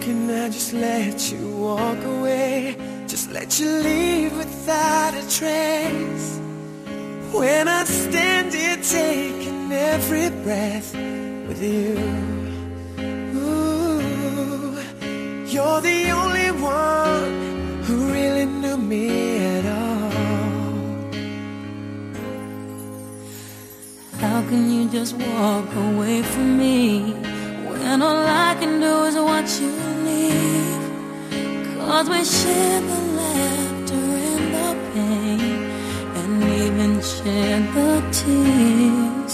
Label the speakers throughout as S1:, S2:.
S1: can I just let you walk away? Just let you leave without a trace. When I stand here taking every breath with you. Ooh, you're the only one who really knew me at all.
S2: How can you just walk away from me when all I can do is watch you? Cause we share the laughter and the pain, and even share the tears.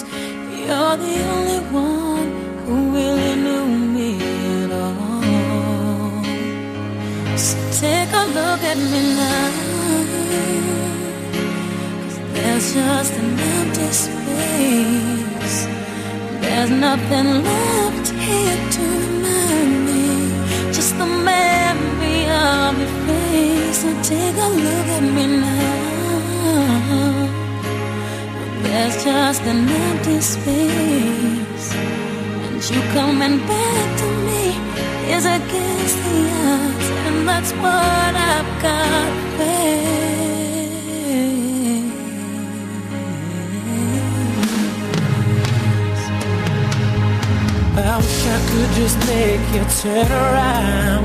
S2: You're the only one who really knew me at all. So take a look at me now. There's just an empty space. There's nothing left here to take a look at me now. There's just an empty space. And you coming back to me is against the odds. And that's what I've got to
S1: I wish I could just make you turn around